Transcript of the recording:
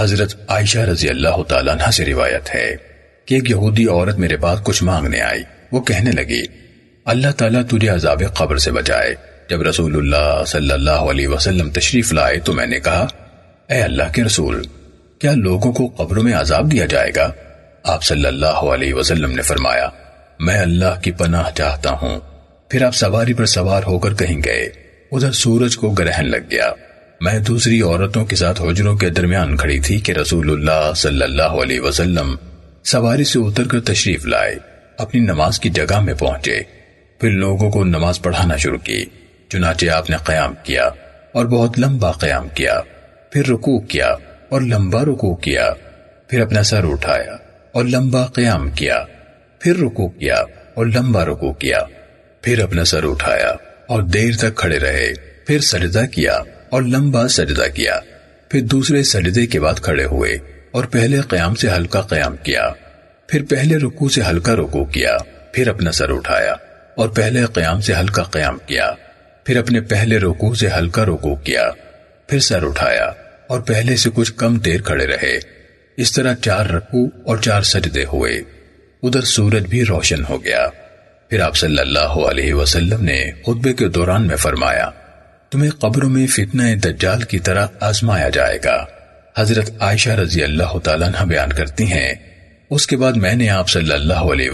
حضرت عائشہ رضی اللہ تعالیٰ عنہ سے روایت ہے کہ ایک یہودی عورت میرے پاس کچھ مانگنے آئی۔ وہ کہنے لگی، اللہ تعالیٰ تجھے عذاب قبر سے بچائے۔ جب رسول اللہ صلی اللہ علیہ وسلم تشریف لائے تو میں نے کہا، اے اللہ کے رسول، کیا لوگوں کو قبروں میں عذاب دیا جائے گا؟ آپ صلی اللہ علیہ وسلم نے فرمایا، میں اللہ کی پناہ چاہتا ہوں۔ پھر آپ سواری پر سوار ہو کر کہیں میں دوسری عورتوں کے ساتھ حجروں کے درمیان کھڑی تھی کہ رسول اللہ صلی اللہ علیہ وسلم سواری سے اتر کر تشریف لائے، اپنی نماز کی جگہ میں پہنچے۔ پھر لوگوں کو نماز پڑھانا شروع کی، چنانچہ آپ نے قیام کیا اور بہت لمبا قیام کیا۔ پھر رکوع کیا اور لمبا رکوع کیا۔ پھر اپنا سر اٹھایا اور لمبا قیام کیا۔ پھر رکوع کیا اور لمبا رکوع کیا۔ پھر اپنا سر اٹھایا اور دیر تک کھڑے رہے۔ پھر سردا کیا۔ اور لمبا سجدہ کیا۔ پھر دوسرے سجدے کے بعد کھڑے ہوئے اور پہلے قیام سے ہلکا قیام کیا۔ پھر پہلے رکوع سے ہلکا رکوع کیا۔ پھر اپنا سر اٹھایا اور پہلے قیام سے ہلکا قیام کیا۔ پھر اپنے پہلے رکوع سے ہلکا رکوع کیا۔ پھر سر اٹھایا اور پہلے سے کچھ کم دیر کھڑے رہے۔ اس طرح چار رکوع اور چار سجدے ہوئے۔ ادھر سورج بھی روشن ہو گیا۔ پھر آپ صلی اللہ علیہ وسلم نے خطبے کے دوران میں فرمایا تمہیں قبروں میں فتنہ دجال کی طرح آزمایا جائے گا۔ حضرت عائشہ رضی اللہ تعالیٰ عنہ بیان کرتی ہیں۔ اس کے بعد میں نے آپ صلی اللہ علیہ